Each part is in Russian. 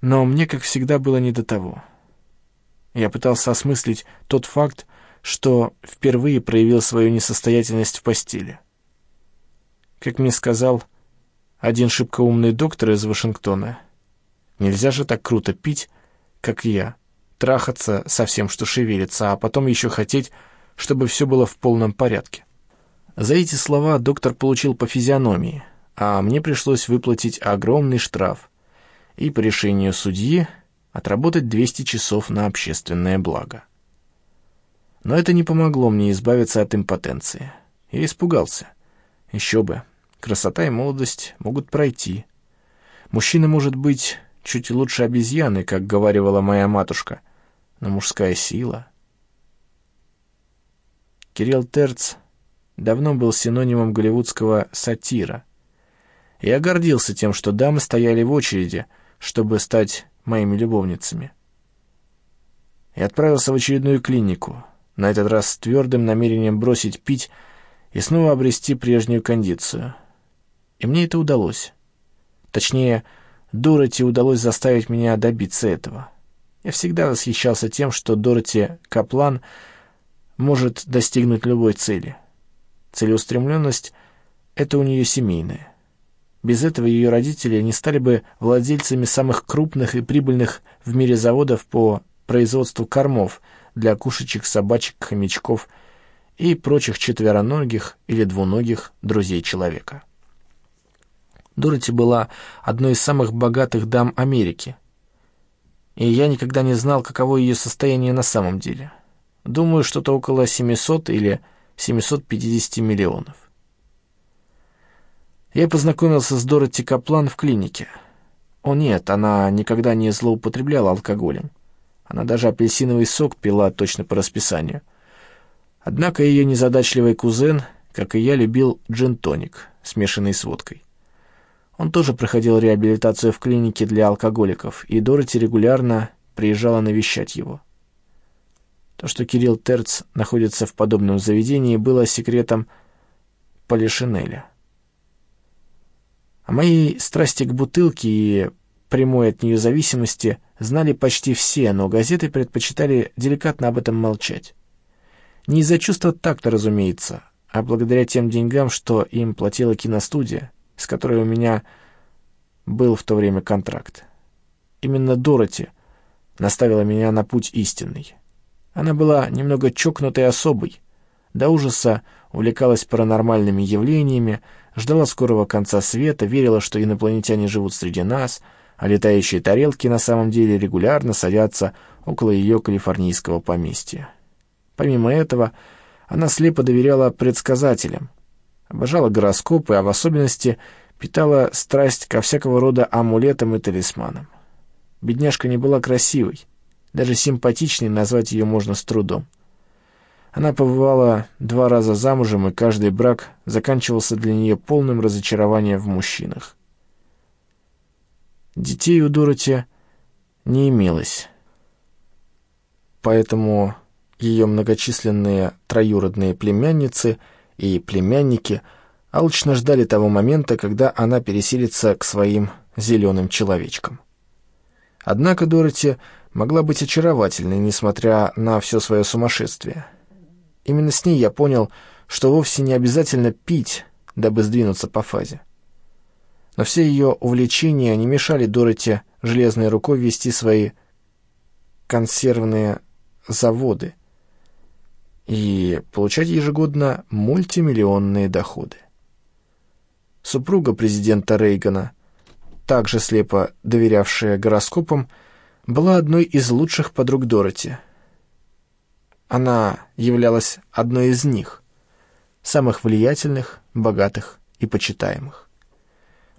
Но мне, как всегда, было не до того. Я пытался осмыслить тот факт, что впервые проявил свою несостоятельность в постели. Как мне сказал один шибко умный доктор из Вашингтона, нельзя же так круто пить, как я, трахаться со всем, что шевелится, а потом еще хотеть, чтобы все было в полном порядке. За эти слова доктор получил по физиономии, а мне пришлось выплатить огромный штраф и по решению судьи отработать 200 часов на общественное благо. Но это не помогло мне избавиться от импотенции. Я испугался. Еще бы, красота и молодость могут пройти. Мужчина может быть чуть лучше обезьяны, как говорила моя матушка, но мужская сила... Кирилл Терц давно был синонимом голливудского сатира. Я гордился тем, что дамы стояли в очереди, чтобы стать моими любовницами. И отправился в очередную клинику, на этот раз с твердым намерением бросить пить и снова обрести прежнюю кондицию. И мне это удалось. Точнее, Дороти удалось заставить меня добиться этого. Я всегда восхищался тем, что Дороти Каплан может достигнуть любой цели. Целеустремленность — это у нее семейная. Без этого ее родители не стали бы владельцами самых крупных и прибыльных в мире заводов по производству кормов для кушечек, собачек, хомячков и прочих четвероногих или двуногих друзей человека. Дороти была одной из самых богатых дам Америки, и я никогда не знал, каково ее состояние на самом деле. Думаю, что-то около 700 или 750 миллионов. Я познакомился с Дороти Каплан в клинике. О нет, она никогда не злоупотребляла алкоголем. Она даже апельсиновый сок пила точно по расписанию. Однако ее незадачливый кузен, как и я, любил джин-тоник, смешанный с водкой. Он тоже проходил реабилитацию в клинике для алкоголиков, и Дороти регулярно приезжала навещать его. То, что Кирилл Терц находится в подобном заведении, было секретом Полишинеля. О моей страсти к бутылке и прямой от нее зависимости знали почти все, но газеты предпочитали деликатно об этом молчать. Не из-за чувства такта, разумеется, а благодаря тем деньгам, что им платила киностудия, с которой у меня был в то время контракт. Именно Дороти наставила меня на путь истинный. Она была немного чокнутой особой, до ужаса увлекалась паранормальными явлениями, ждала скорого конца света, верила, что инопланетяне живут среди нас, а летающие тарелки на самом деле регулярно садятся около ее калифорнийского поместья. Помимо этого, она слепо доверяла предсказателям, обожала гороскопы, а в особенности питала страсть ко всякого рода амулетам и талисманам. Бедняжка не была красивой, даже симпатичней назвать ее можно с трудом. Она побывала два раза замужем, и каждый брак заканчивался для нее полным разочарованием в мужчинах. Детей у Дороти не имелось, поэтому ее многочисленные троюродные племянницы и племянники алчно ждали того момента, когда она переселится к своим зеленым человечкам. Однако Дороти могла быть очаровательной, несмотря на все свое сумасшествие. Именно с ней я понял, что вовсе не обязательно пить, дабы сдвинуться по фазе. Но все ее увлечения не мешали Дороти железной рукой вести свои консервные заводы и получать ежегодно мультимиллионные доходы. Супруга президента Рейгана, также слепо доверявшая гороскопам, была одной из лучших подруг Дороти. Она являлась одной из них, самых влиятельных, богатых и почитаемых.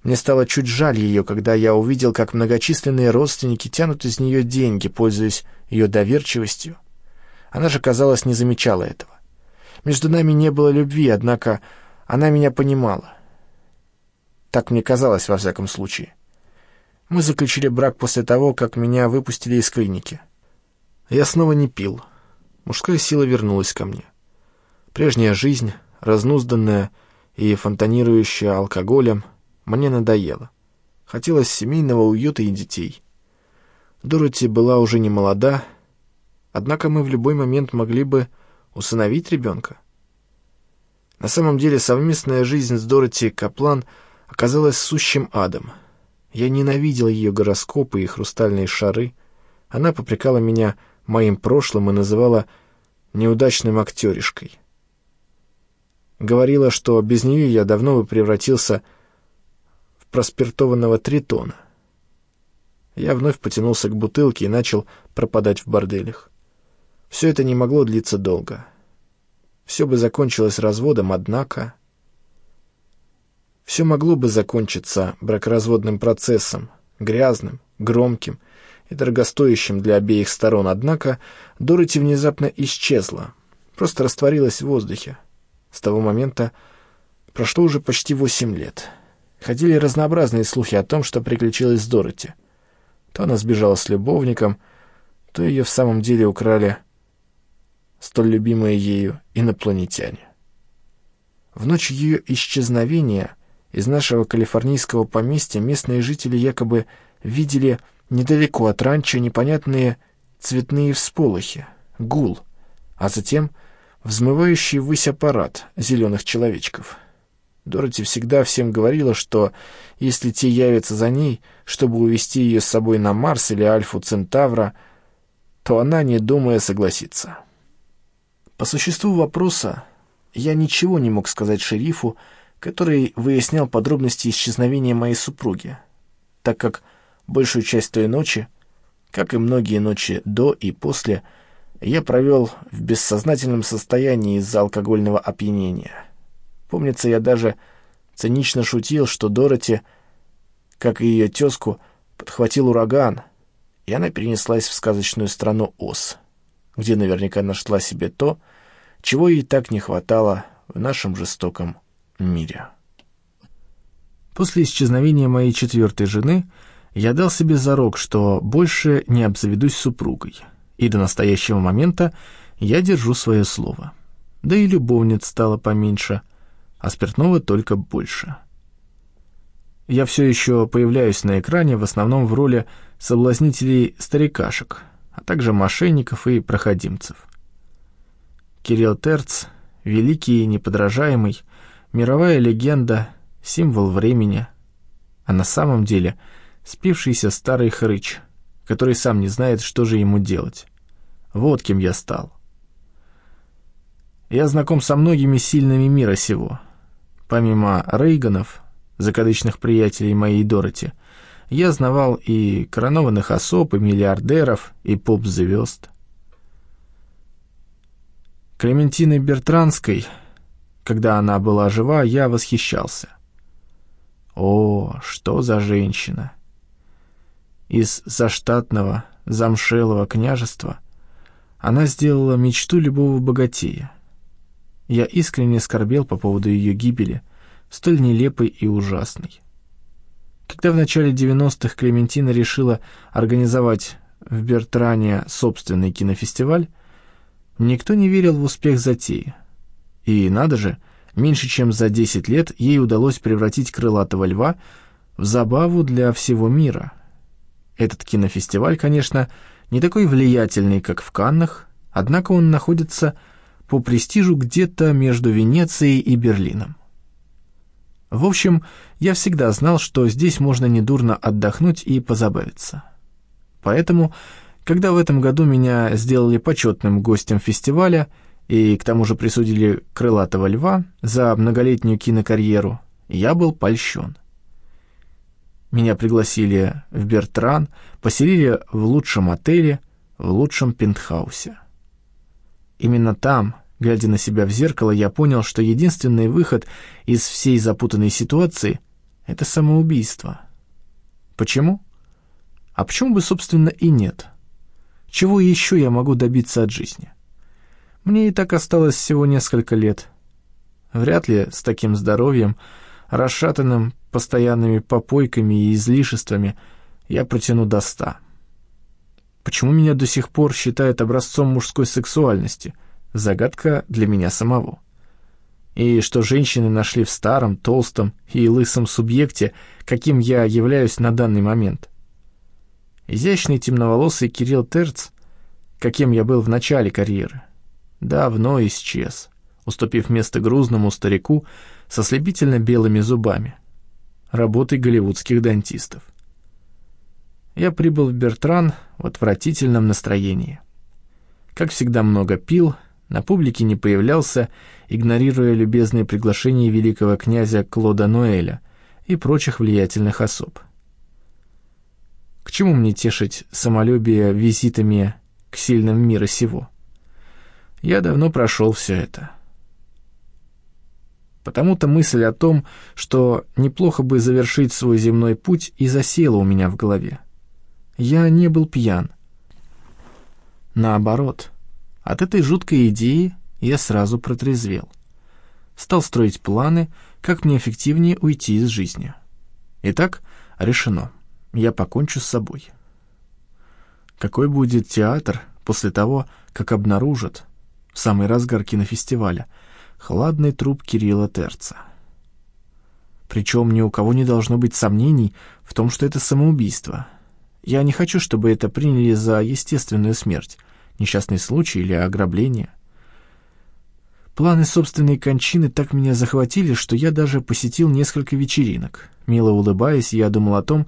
Мне стало чуть жаль ее, когда я увидел, как многочисленные родственники тянут из нее деньги, пользуясь ее доверчивостью. Она же, казалось, не замечала этого. Между нами не было любви, однако она меня понимала. Так мне казалось, во всяком случае. Мы заключили брак после того, как меня выпустили из клиники. Я снова не пил. Мужская сила вернулась ко мне. Прежняя жизнь, разнузданная и фонтанирующая алкоголем, мне надоела. Хотелось семейного уюта и детей. Дороти была уже не молода, однако мы в любой момент могли бы усыновить ребенка. На самом деле совместная жизнь с Дороти Каплан оказалась сущим адом. Я ненавидел ее гороскопы и хрустальные шары. Она попрекала меня моим прошлым и называла неудачным актеришкой. Говорила, что без нее я давно бы превратился в проспиртованного тритона. Я вновь потянулся к бутылке и начал пропадать в борделях. Все это не могло длиться долго. Все бы закончилось разводом, однако... Все могло бы закончиться бракоразводным процессом, грязным, громким и дорогостоящим для обеих сторон, однако Дороти внезапно исчезла, просто растворилась в воздухе. С того момента прошло уже почти восемь лет. Ходили разнообразные слухи о том, что приключилось с Дороти. То она сбежала с любовником, то ее в самом деле украли столь любимые ею инопланетяне. В ночь ее исчезновения из нашего калифорнийского поместья местные жители якобы видели недалеко от ранчо непонятные цветные всполохи, гул, а затем взмывающий ввысь аппарат зеленых человечков. Дороти всегда всем говорила, что если те явятся за ней, чтобы увезти ее с собой на Марс или Альфу Центавра, то она, не думая, согласится. По существу вопроса я ничего не мог сказать шерифу, который выяснял подробности исчезновения моей супруги, так как большую часть той ночи, как и многие ночи до и после, я провел в бессознательном состоянии из-за алкогольного опьянения. Помнится, я даже цинично шутил, что Дороти, как и ее тезку, подхватил ураган, и она перенеслась в сказочную страну Оз, где наверняка нашла себе то, чего ей так не хватало в нашем жестоком мире. После исчезновения моей четвертой жены я дал себе зарок, что больше не обзаведусь супругой, и до настоящего момента я держу свое слово. Да и любовниц стало поменьше, а спиртного только больше. Я все еще появляюсь на экране в основном в роли соблазнителей старикашек, а также мошенников и проходимцев. Кирилл Терц, великий и неподражаемый, мировая легенда, символ времени, а на самом деле спившийся старый хрыч, который сам не знает, что же ему делать. Вот кем я стал. Я знаком со многими сильными мира сего. Помимо Рейганов, закадычных приятелей моей Дороти, я знавал и коронованных особ, и миллиардеров, и поп-звезд. Клементиной Бертранской когда она была жива, я восхищался. О, что за женщина! Из заштатного, замшелого княжества она сделала мечту любого богатея. Я искренне скорбел по поводу ее гибели, столь нелепой и ужасной. Когда в начале 90-х Клементина решила организовать в Бертране собственный кинофестиваль, никто не верил в успех затеи. И надо же, меньше чем за 10 лет ей удалось превратить крылатого льва в забаву для всего мира. Этот кинофестиваль, конечно, не такой влиятельный, как в Каннах, однако он находится по престижу где-то между Венецией и Берлином. В общем, я всегда знал, что здесь можно недурно отдохнуть и позабавиться. Поэтому, когда в этом году меня сделали почетным гостем фестиваля, и к тому же присудили «Крылатого льва» за многолетнюю кинокарьеру, я был польщен. Меня пригласили в Бертран, поселили в лучшем отеле, в лучшем пентхаусе. Именно там, глядя на себя в зеркало, я понял, что единственный выход из всей запутанной ситуации — это самоубийство. Почему? А почему бы, собственно, и нет? Чего еще я могу добиться от жизни? Мне и так осталось всего несколько лет. Вряд ли с таким здоровьем, расшатанным постоянными попойками и излишествами, я протяну до ста. Почему меня до сих пор считают образцом мужской сексуальности? Загадка для меня самого. И что женщины нашли в старом, толстом и лысом субъекте, каким я являюсь на данный момент. Изящный темноволосый Кирилл Терц, каким я был в начале карьеры, давно исчез, уступив место грузному старику со слепительно белыми зубами, работой голливудских дантистов. Я прибыл в Бертран в отвратительном настроении. Как всегда много пил, на публике не появлялся, игнорируя любезные приглашения великого князя Клода Ноэля и прочих влиятельных особ. К чему мне тешить самолюбие визитами к сильным мира сего? Я давно прошел все это. Потому-то мысль о том, что неплохо бы завершить свой земной путь, и засела у меня в голове. Я не был пьян. Наоборот, от этой жуткой идеи я сразу протрезвел. Стал строить планы, как мне эффективнее уйти из жизни. Итак, решено я покончу с собой. Какой будет театр после того, как обнаружат, в самый разгар кинофестиваля, хладный труп Кирилла Терца? Причем ни у кого не должно быть сомнений в том, что это самоубийство. Я не хочу, чтобы это приняли за естественную смерть, несчастный случай или ограбление. Планы собственной кончины так меня захватили, что я даже посетил несколько вечеринок. Мило улыбаясь, я думал о том,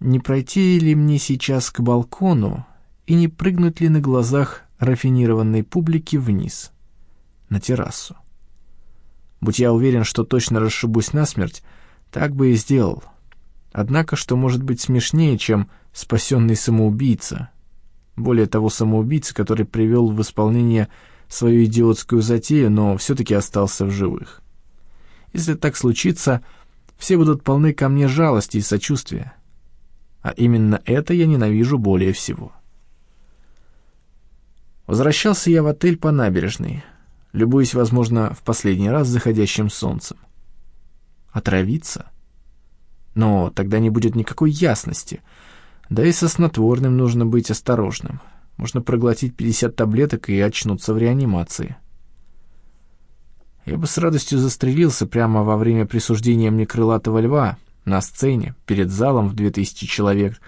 не пройти ли мне сейчас к балкону и не прыгнуть ли на глазах рафинированной публики вниз, на террасу. Будь я уверен, что точно расшибусь насмерть, так бы и сделал. Однако, что может быть смешнее, чем спасенный самоубийца? Более того, самоубийца, который привел в исполнение свою идиотскую затею, но все-таки остался в живых. Если так случится, все будут полны ко мне жалости и сочувствия. А именно это я ненавижу более всего. Возвращался я в отель по набережной, любуясь, возможно, в последний раз заходящим солнцем. Отравиться? Но тогда не будет никакой ясности. Да и со снотворным нужно быть осторожным. Можно проглотить 50 таблеток и очнуться в реанимации. Я бы с радостью застрелился прямо во время присуждения мне крылатого льва, на сцене, перед залом в 2000 человек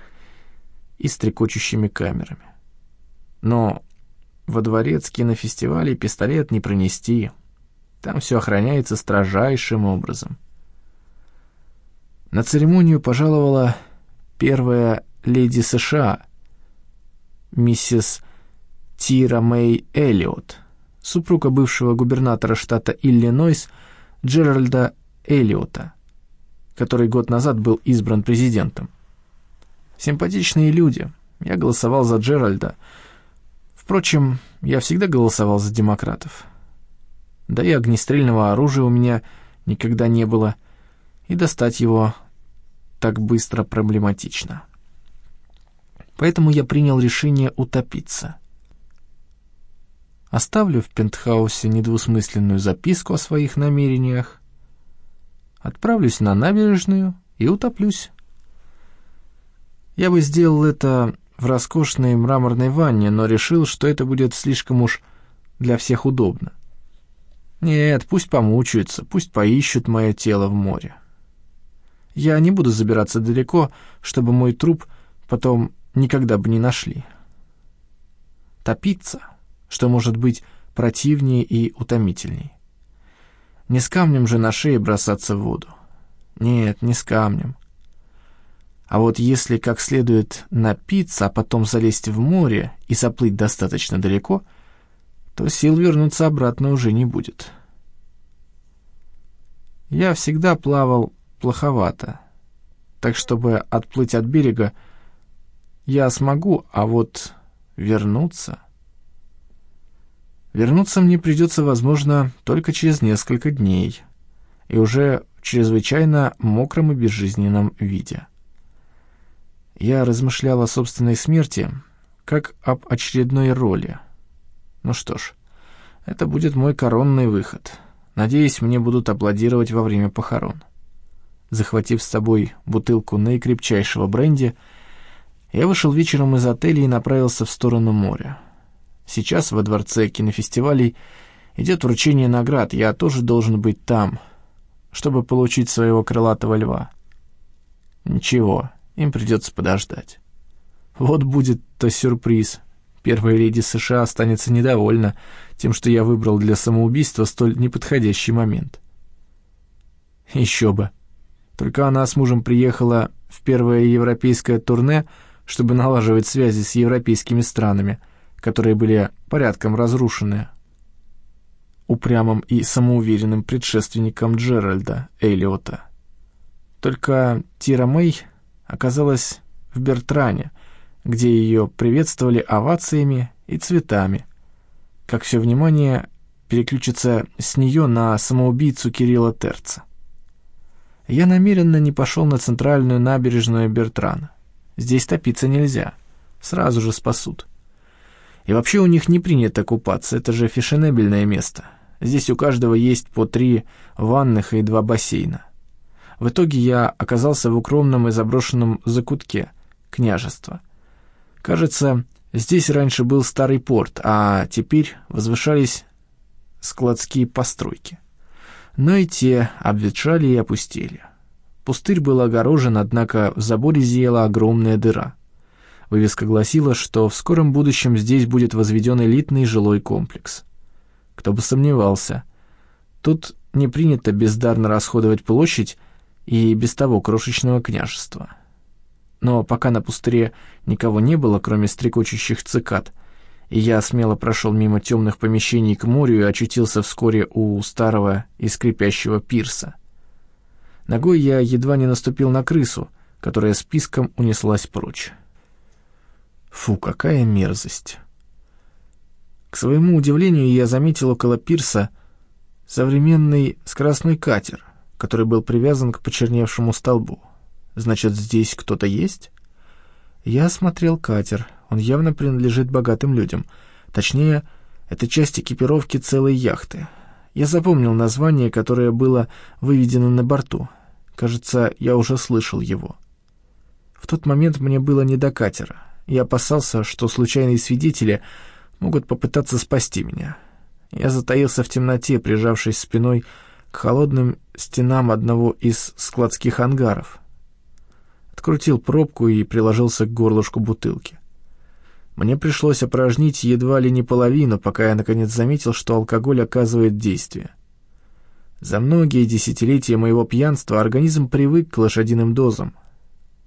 и стрекочущими камерами. Но во дворец кинофестивалей пистолет не пронести. Там все охраняется строжайшим образом. На церемонию пожаловала первая леди США, миссис Тира Мэй Эллиот, супруга бывшего губернатора штата Иллинойс Джеральда Эллиота, который год назад был избран президентом. Симпатичные люди. Я голосовал за Джеральда. Впрочем, я всегда голосовал за демократов. Да и огнестрельного оружия у меня никогда не было, и достать его так быстро проблематично. Поэтому я принял решение утопиться. Оставлю в пентхаусе недвусмысленную записку о своих намерениях, отправлюсь на набережную и утоплюсь. Я бы сделал это в роскошной мраморной ванне, но решил, что это будет слишком уж для всех удобно. Нет, пусть помучаются, пусть поищут мое тело в море. Я не буду забираться далеко, чтобы мой труп потом никогда бы не нашли. Топиться, что может быть противнее и утомительней. Не с камнем же на шее бросаться в воду. Нет, не с камнем. А вот если как следует напиться, а потом залезть в море и заплыть достаточно далеко, то сил вернуться обратно уже не будет. Я всегда плавал плоховато, так чтобы отплыть от берега я смогу, а вот вернуться... Вернуться мне придется, возможно, только через несколько дней, и уже в чрезвычайно мокром и безжизненном виде. Я размышлял о собственной смерти, как об очередной роли. Ну что ж, это будет мой коронный выход. Надеюсь, мне будут аплодировать во время похорон. Захватив с собой бутылку наикрепчайшего бренди, я вышел вечером из отеля и направился в сторону моря. Сейчас во дворце кинофестивалей идет вручение наград, я тоже должен быть там, чтобы получить своего крылатого льва. Ничего, им придется подождать. Вот будет-то сюрприз. Первая леди США останется недовольна тем, что я выбрал для самоубийства столь неподходящий момент. Еще бы. Только она с мужем приехала в первое европейское турне, чтобы налаживать связи с европейскими странами, которые были порядком разрушены упрямым и самоуверенным предшественником Джеральда Эллиота. Только Тира Мэй оказалась в Бертране, где ее приветствовали овациями и цветами. Как все внимание переключится с нее на самоубийцу Кирилла Терца. Я намеренно не пошел на центральную набережную Бертрана. Здесь топиться нельзя, сразу же спасут. И вообще у них не принято купаться, это же фешенебельное место. Здесь у каждого есть по три ванных и два бассейна. В итоге я оказался в укромном и заброшенном закутке княжества. Кажется, здесь раньше был старый порт, а теперь возвышались складские постройки. Но и те обветшали и опустели. Пустырь был огорожен, однако в заборе зияла огромная дыра. Вывеска гласила, что в скором будущем здесь будет возведен элитный жилой комплекс. Кто бы сомневался. Тут не принято бездарно расходовать площадь и без того крошечного княжества. Но пока на пустыре никого не было, кроме стрекочущих цикад, и я смело прошел мимо темных помещений к морю и очутился вскоре у старого и скрипящего пирса. Ногой я едва не наступил на крысу, которая списком унеслась прочь. Фу, какая мерзость! К своему удивлению, я заметил около пирса современный скоростной катер — который был привязан к почерневшему столбу. Значит, здесь кто-то есть? Я осмотрел катер. Он явно принадлежит богатым людям. Точнее, это часть экипировки целой яхты. Я запомнил название, которое было выведено на борту. Кажется, я уже слышал его. В тот момент мне было не до катера. Я опасался, что случайные свидетели могут попытаться спасти меня. Я затаился в темноте, прижавшись спиной холодным стенам одного из складских ангаров. Открутил пробку и приложился к горлышку бутылки. Мне пришлось опорожнить едва ли не половину, пока я наконец заметил, что алкоголь оказывает действие. За многие десятилетия моего пьянства организм привык к лошадиным дозам,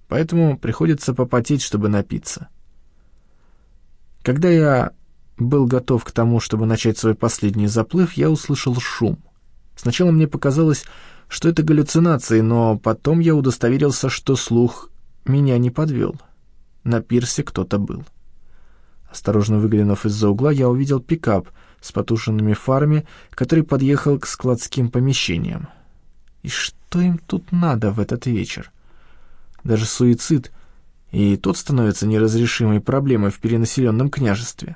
поэтому приходится попотеть, чтобы напиться. Когда я был готов к тому, чтобы начать свой последний заплыв, я услышал шум. Сначала мне показалось, что это галлюцинации, но потом я удостоверился, что слух меня не подвел. На пирсе кто-то был. Осторожно выглянув из-за угла, я увидел пикап с потушенными фарами, который подъехал к складским помещениям. И что им тут надо в этот вечер? Даже суицид, и тот становится неразрешимой проблемой в перенаселенном княжестве.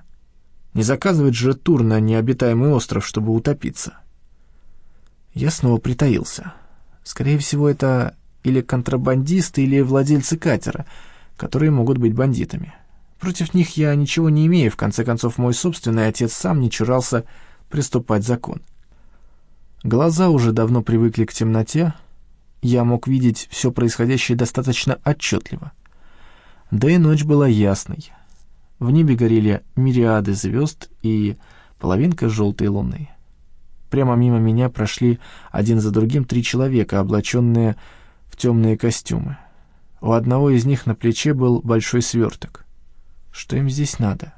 Не заказывать же тур на необитаемый остров, чтобы утопиться. Я снова притаился. Скорее всего, это или контрабандисты, или владельцы катера, которые могут быть бандитами. Против них я ничего не имею, в конце концов, мой собственный отец сам не чурался приступать закон. Глаза уже давно привыкли к темноте, я мог видеть все происходящее достаточно отчетливо. Да и ночь была ясной. В небе горели мириады звезд и половинка желтой луны. Прямо мимо меня прошли один за другим три человека, облаченные в темные костюмы. У одного из них на плече был большой сверток. Что им здесь надо?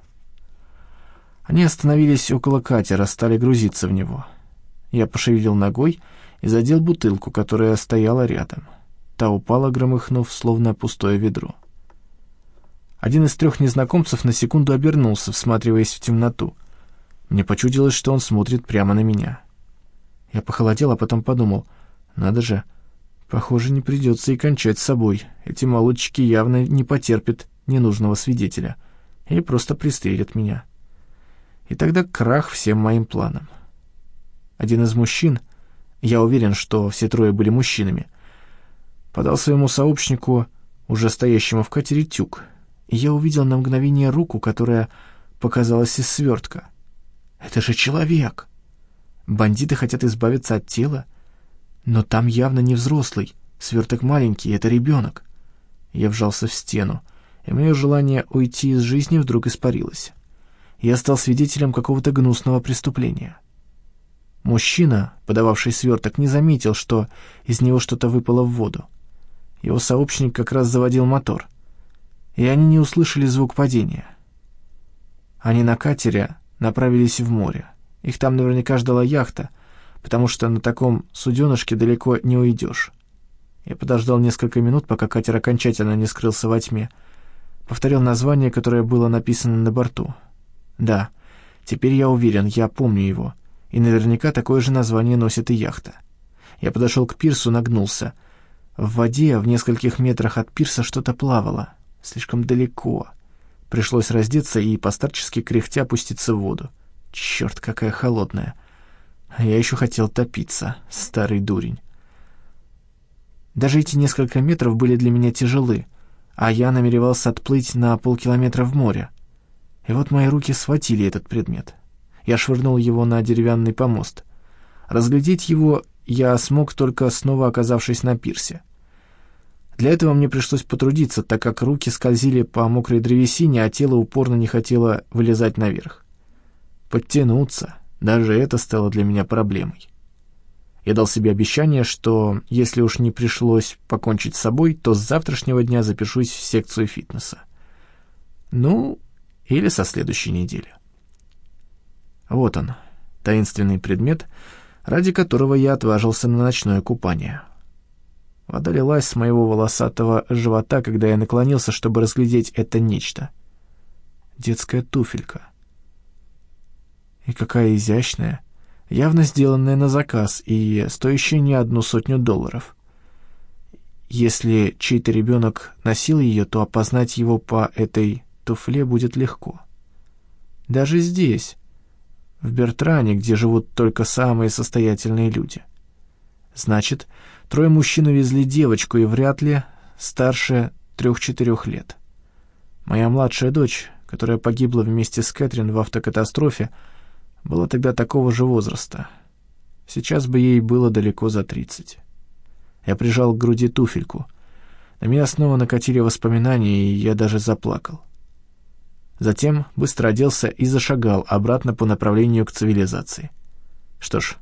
Они остановились около катера, стали грузиться в него. Я пошевелил ногой и задел бутылку, которая стояла рядом. Та упала, громыхнув, словно пустое ведро. Один из трех незнакомцев на секунду обернулся, всматриваясь в темноту. Мне почудилось, что он смотрит прямо на меня. Я похолодел, а потом подумал, надо же, похоже, не придется и кончать с собой. Эти молодчики явно не потерпят ненужного свидетеля и просто пристрелят меня. И тогда крах всем моим планам. Один из мужчин, я уверен, что все трое были мужчинами, подал своему сообщнику, уже стоящему в катере, тюк, и я увидел на мгновение руку, которая показалась из свертка. «Это же человек!» Бандиты хотят избавиться от тела, но там явно не взрослый, сверток маленький, это ребенок. Я вжался в стену. и мое желание уйти из жизни вдруг испарилось. Я стал свидетелем какого-то гнусного преступления. Мужчина, подававший сверток, не заметил, что из него что-то выпало в воду. Его сообщник как раз заводил мотор, и они не услышали звук падения. Они на катере направились в море. Их там наверняка ждала яхта, потому что на таком суденышке далеко не уйдешь. Я подождал несколько минут, пока катер окончательно не скрылся во тьме. Повторил название, которое было написано на борту. Да, теперь я уверен, я помню его. И наверняка такое же название носит и яхта. Я подошел к пирсу, нагнулся. В воде, в нескольких метрах от пирса, что-то плавало. Слишком далеко. Пришлось раздеться и постарчески кряхтя опуститься в воду. Черт, какая холодная. А я еще хотел топиться, старый дурень. Даже эти несколько метров были для меня тяжелы, а я намеревался отплыть на полкилометра в море. И вот мои руки схватили этот предмет. Я швырнул его на деревянный помост. Разглядеть его я смог только снова оказавшись на пирсе. Для этого мне пришлось потрудиться, так как руки скользили по мокрой древесине, а тело упорно не хотело вылезать наверх. Подтянуться, даже это стало для меня проблемой. Я дал себе обещание, что если уж не пришлось покончить с собой, то с завтрашнего дня запишусь в секцию фитнеса. Ну, или со следующей недели. Вот он, таинственный предмет, ради которого я отважился на ночное купание. Вода лилась с моего волосатого живота, когда я наклонился, чтобы разглядеть это нечто. Детская туфелька. И какая изящная, явно сделанная на заказ и стоящая не одну сотню долларов. Если чей-то ребенок носил ее, то опознать его по этой туфле будет легко. Даже здесь, в Бертране, где живут только самые состоятельные люди. Значит, трое мужчин увезли девочку и вряд ли старше трех-четырех лет. Моя младшая дочь, которая погибла вместе с Кэтрин в автокатастрофе, была тогда такого же возраста. Сейчас бы ей было далеко за тридцать. Я прижал к груди туфельку. На меня снова накатили воспоминания, и я даже заплакал. Затем быстро оделся и зашагал обратно по направлению к цивилизации. Что ж,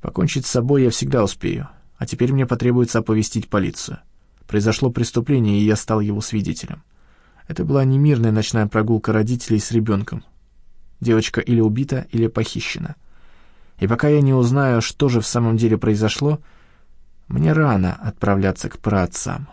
покончить с собой я всегда успею, а теперь мне потребуется оповестить полицию. Произошло преступление, и я стал его свидетелем. Это была не мирная ночная прогулка родителей с ребенком, Девочка или убита, или похищена. И пока я не узнаю, что же в самом деле произошло, мне рано отправляться к праотцам.